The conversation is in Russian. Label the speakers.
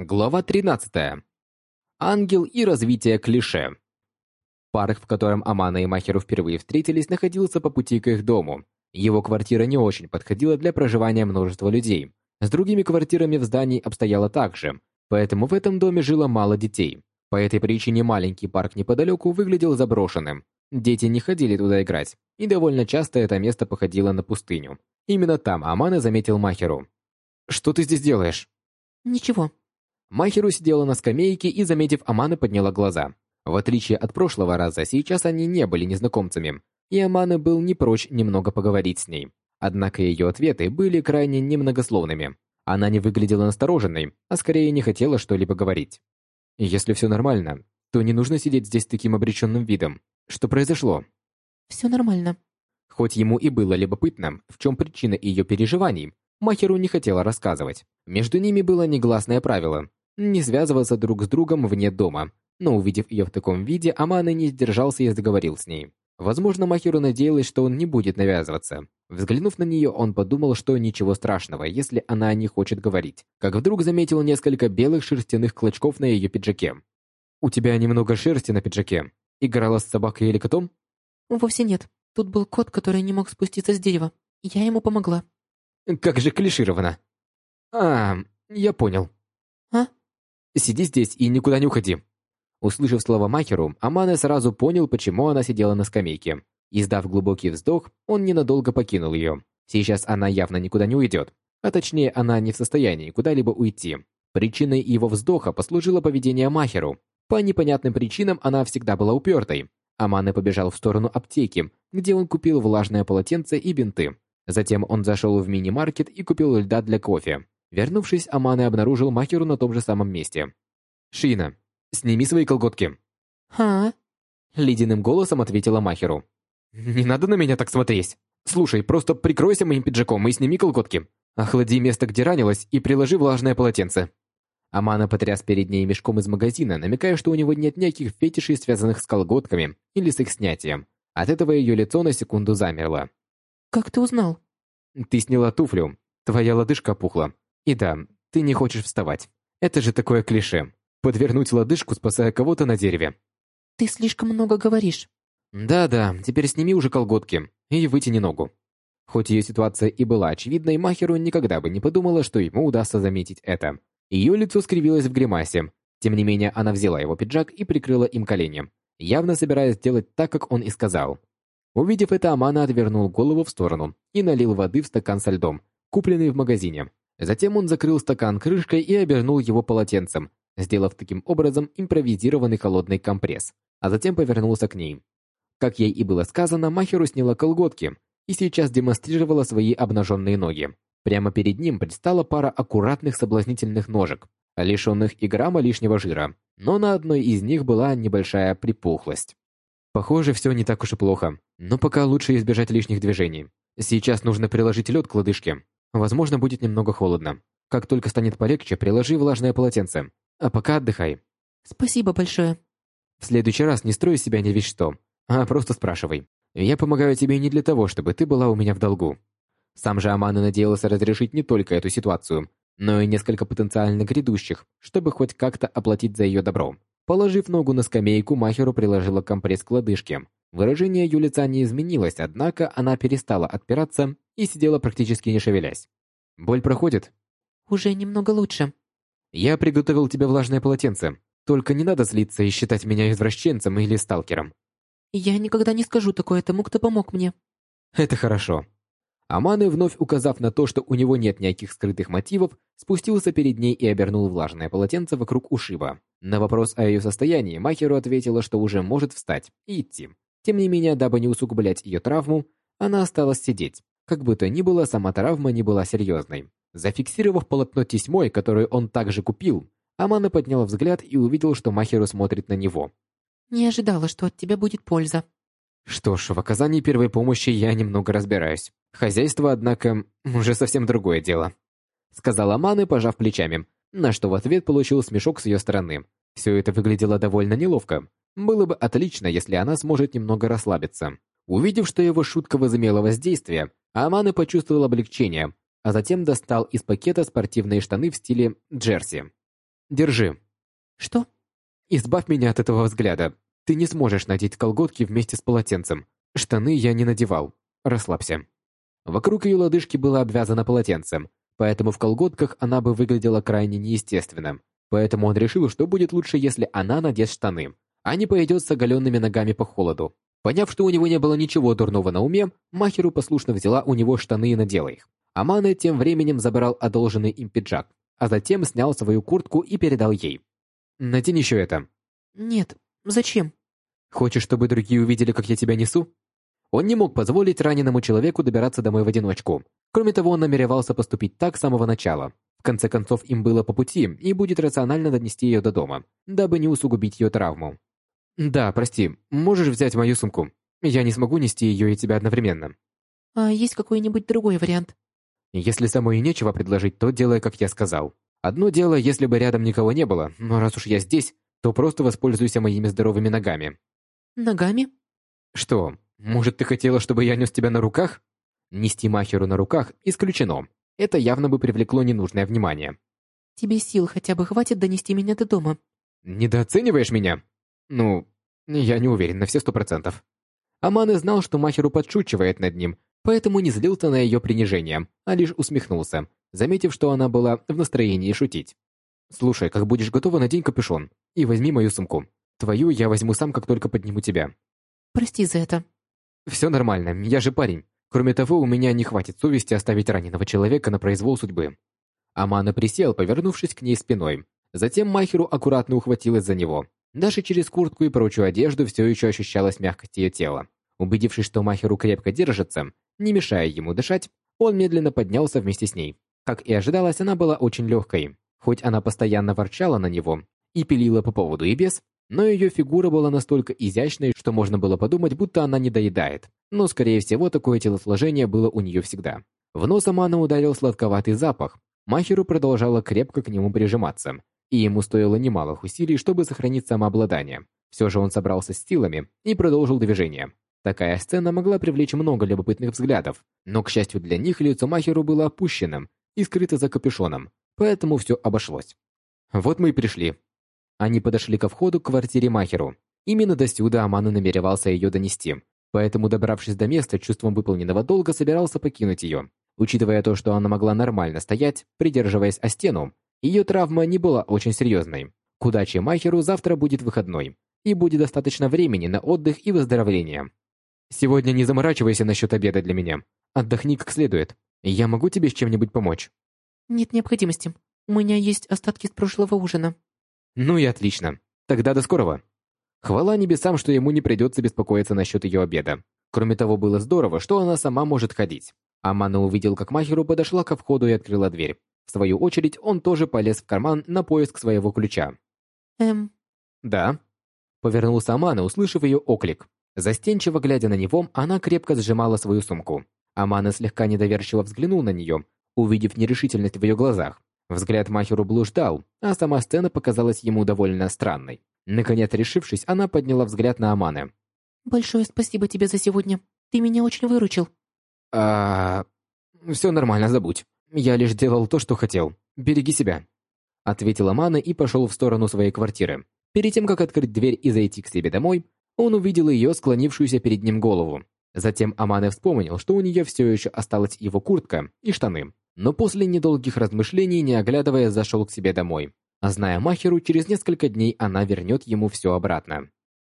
Speaker 1: Глава 13. Ангел и развитие клише. Парк, в котором Амана и Махеру впервые встретились, находился по пути к их дому. Его квартира не очень подходила для проживания множества людей. С другими квартирами в здании обстояло так же, поэтому в этом доме жило мало детей. По этой причине маленький парк неподалеку выглядел заброшенным. Дети не ходили туда играть, и довольно часто это место походило на пустыню. Именно там Амана заметил Махеру. «Что ты здесь делаешь?»
Speaker 2: «Ничего»,
Speaker 1: Махеру сидела на скамейке и, заметив Аманы, подняла глаза. В отличие от прошлого раза, сейчас они не были незнакомцами, и Аманы был не прочь немного поговорить с ней. Однако ее ответы были крайне немногословными. Она не выглядела настороженной, а скорее не хотела что-либо говорить. «Если все нормально, то не нужно сидеть здесь таким обреченным видом. Что произошло?»
Speaker 2: «Все нормально».
Speaker 1: Хоть ему и было любопытно, в чем причина ее переживаний, Махеру не хотела рассказывать. Между ними было негласное правило не связываться друг с другом вне дома. Но увидев ее в таком виде, Аманы не сдержался и заговорил с ней. Возможно, Махиру надеялась, что он не будет навязываться. Взглянув на нее, он подумал, что ничего страшного, если она не хочет говорить. Как вдруг заметил несколько белых шерстяных клочков на ее пиджаке. «У тебя немного шерсти на пиджаке. Играла с собакой или котом?»
Speaker 2: «Вовсе нет. Тут был кот, который не мог спуститься с дерева. Я ему помогла».
Speaker 1: «Как же клишировано!» «А, я понял».
Speaker 2: «А?»
Speaker 1: Сиди здесь и никуда не уходи». Услышав слова Махеру, Амане сразу понял, почему она сидела на скамейке. Издав глубокий вздох, он ненадолго покинул ее. Сейчас она явно никуда не уйдет. А точнее, она не в состоянии куда-либо уйти. Причиной его вздоха послужило поведение Махеру. По непонятным причинам она всегда была упертой. Амане побежал в сторону аптеки, где он купил влажное полотенце и бинты. Затем он зашел в мини-маркет и купил льда для кофе. Вернувшись, Аманы обнаружил Махеру на том же самом месте. «Шина, сними свои колготки».
Speaker 2: «Ха?»
Speaker 1: Ледяным голосом ответила Махеру. «Не надо на меня так смотреть. Слушай, просто прикройся моим пиджаком и сними колготки. Охлади место, где ранилась, и приложи влажное полотенце». Амана потряс перед ней мешком из магазина, намекая, что у него нет никаких фетишей, связанных с колготками или с их снятием. От этого ее лицо на секунду замерло.
Speaker 2: «Как ты узнал?»
Speaker 1: «Ты сняла туфлю. Твоя лодыжка опухла. И да, ты не хочешь вставать. Это же такое клише. Подвернуть лодыжку, спасая кого-то на дереве.
Speaker 2: Ты слишком много говоришь.
Speaker 1: Да-да, теперь сними уже колготки и вытяни ногу. Хоть ее ситуация и была очевидной, Махеру никогда бы не подумала, что ему удастся заметить это. Ее лицо скривилось в гримасе. Тем не менее, она взяла его пиджак и прикрыла им колени, явно собираясь сделать так, как он и сказал. Увидев это, Амана отвернул голову в сторону и налил воды в стакан со льдом, купленный в магазине. Затем он закрыл стакан крышкой и обернул его полотенцем, сделав таким образом импровизированный холодный компресс, а затем повернулся к ней. Как ей и было сказано, Махеру сняла колготки и сейчас демонстрировала свои обнаженные ноги. Прямо перед ним предстала пара аккуратных соблазнительных ножек, лишенных и грамма лишнего жира, но на одной из них была небольшая припухлость. Похоже, все не так уж и плохо, но пока лучше избежать лишних движений. Сейчас нужно приложить лед к лодыжке, Возможно, будет немного холодно. Как только станет полегче, приложи влажное полотенце. А пока отдыхай.
Speaker 2: Спасибо большое.
Speaker 1: В следующий раз не строй из себя не весь что, а просто спрашивай. Я помогаю тебе не для того, чтобы ты была у меня в долгу. Сам же Амана надеялся разрешить не только эту ситуацию, но и несколько потенциально грядущих, чтобы хоть как-то оплатить за ее добро. Положив ногу на скамейку, Махеру приложила компресс к лодыжке. Выражение ее лица не изменилось, однако она перестала отпираться и сидела практически не шевелясь. «Боль проходит?»
Speaker 2: «Уже немного лучше».
Speaker 1: «Я приготовил тебе влажное полотенце. Только не надо злиться и считать меня извращенцем или сталкером».
Speaker 2: «Я никогда не скажу такое тому, кто помог мне».
Speaker 1: «Это хорошо». Аманы, вновь указав на то, что у него нет никаких скрытых мотивов, спустился перед ней и обернул влажное полотенце вокруг ушиба. На вопрос о ее состоянии Махеру ответила, что уже может встать и идти. Тем не менее, дабы не усугублять ее травму, она осталась сидеть. Как бы то ни было, сама травма не была серьезной. Зафиксировав полотно тесьмой, которое он также купил, Амана поднял взгляд и увидел, что Махеру смотрит на него.
Speaker 2: «Не ожидала, что от тебя будет польза».
Speaker 1: Что ж, в оказании первой помощи я немного разбираюсь. Хозяйство, однако, уже совсем другое дело. Сказала Амана, пожав плечами, на что в ответ получил смешок с ее стороны. Все это выглядело довольно неловко. Было бы отлично, если она сможет немного расслабиться. Увидев, что его шутка возымела воздействие, Аманы почувствовал облегчение, а затем достал из пакета спортивные штаны в стиле джерси. Держи.
Speaker 2: Что?
Speaker 1: Избавь меня от этого взгляда. Ты не сможешь надеть колготки вместе с полотенцем. Штаны я не надевал. Расслабься. Вокруг ее лодыжки было обвязано полотенцем, поэтому в колготках она бы выглядела крайне неестественным. Поэтому он решил, что будет лучше, если она надест штаны, а не пойдет с оголенными ногами по холоду. Поняв, что у него не было ничего дурного на уме, Махеру послушно взяла у него штаны и надела их. Аманы тем временем забрал одолженный им пиджак, а затем снял свою куртку и передал ей. «Надень еще это».
Speaker 2: Нет, зачем?
Speaker 1: «Хочешь, чтобы другие увидели, как я тебя несу?» Он не мог позволить раненому человеку добираться домой в одиночку. Кроме того, он намеревался поступить так с самого начала. В конце концов, им было по пути, и будет рационально донести ее до дома, дабы не усугубить ее травму. «Да, прости, можешь взять мою сумку? Я не смогу нести ее и тебя одновременно».
Speaker 2: А есть какой-нибудь другой вариант?
Speaker 1: Если самой нечего предложить, то делай, как я сказал. Одно дело, если бы рядом никого не было, но раз уж я здесь, то просто воспользуйся моими здоровыми ногами.
Speaker 2: Ногами?
Speaker 1: Что, может, ты хотела, чтобы я нес тебя на руках? Нести Махеру на руках исключено. Это явно бы привлекло ненужное внимание.
Speaker 2: Тебе сил хотя бы хватит донести меня до дома.
Speaker 1: Недооцениваешь меня? Ну, я не уверен на все сто процентов. Аманы знал, что Махеру подшучивает над ним, поэтому не злился на ее принижение, а лишь усмехнулся, заметив, что она была в настроении шутить. «Слушай, как будешь готова, надень капюшон и возьми мою сумку. Твою я возьму сам, как только подниму тебя».
Speaker 2: Прости за это.
Speaker 1: Все нормально, я же парень. Кроме того, у меня не хватит совести оставить раненого человека на произвол судьбы. Амана присел, повернувшись к ней спиной. Затем Махеру аккуратно ухватилась за него. Даже через куртку и прочую одежду все еще ощущалась мягкость ее тела. Убедившись, что Махеру крепко держится, не мешая ему дышать, он медленно поднялся вместе с ней. Как и ожидалось, она была очень легкой. Хоть она постоянно ворчала на него и пилила по поводу и без, но ее фигура была настолько изящной, что можно было подумать, будто она не доедает. Но, скорее всего, такое телосложение было у нее всегда. В нос Амана ударил сладковатый запах. Махеру продолжала крепко к нему прижиматься, и ему стоило немалых усилий, чтобы сохранить самообладание. Все же он собрался с силами и продолжил движение. Такая сцена могла привлечь много любопытных взглядов, но, к счастью для них, лицо Махеру было опущенным и скрыто за капюшоном, поэтому все обошлось. Вот мы и пришли. Они подошли ко входу к квартире Махеру. Именно до сюда Аман намеревался ее донести, поэтому, добравшись до места, чувством выполненного долга собирался покинуть ее. Учитывая то, что она могла нормально стоять, придерживаясь о стену, ее травма не была очень серьезной. К удаче Махеру завтра будет выходной, и будет достаточно времени на отдых и выздоровление. Сегодня не заморачивайся насчет обеда для меня. Отдохни как следует. Я могу тебе с чем-нибудь помочь?
Speaker 2: Нет необходимости. У меня есть остатки с прошлого ужина.
Speaker 1: Ну и отлично. Тогда до скорого. Хвала небесам, что ему не придется беспокоиться насчет ее обеда. Кроме того, было здорово, что она сама может ходить. Амана увидел, как Махеру подошла ко входу и открыла дверь. В свою очередь, он тоже полез в карман на поиск своего ключа.
Speaker 2: Эм,
Speaker 1: «Да?» Повернулся Амана, услышав ее оклик. Застенчиво глядя на него, она крепко сжимала свою сумку. Амана слегка недоверчиво взглянул на нее, увидев нерешительность в ее глазах. Взгляд Махеру блуждал, а сама сцена показалась ему довольно странной. Наконец решившись, она подняла взгляд на Аманы.
Speaker 2: большое спасибо тебе за сегодня. Ты меня очень выручил.
Speaker 1: а Все нормально, забудь. Я лишь делал то, что хотел. Береги себя. Ответил Амана и пошел в сторону своей квартиры. Перед тем, как открыть дверь и зайти к себе домой, он увидел ее склонившуюся перед ним голову. Затем Амане вспомнил, что у нее все еще осталась его куртка и штаны но после недолгих размышлений, не оглядывая, зашел к себе домой. А зная Махеру, через несколько дней она вернет ему все обратно.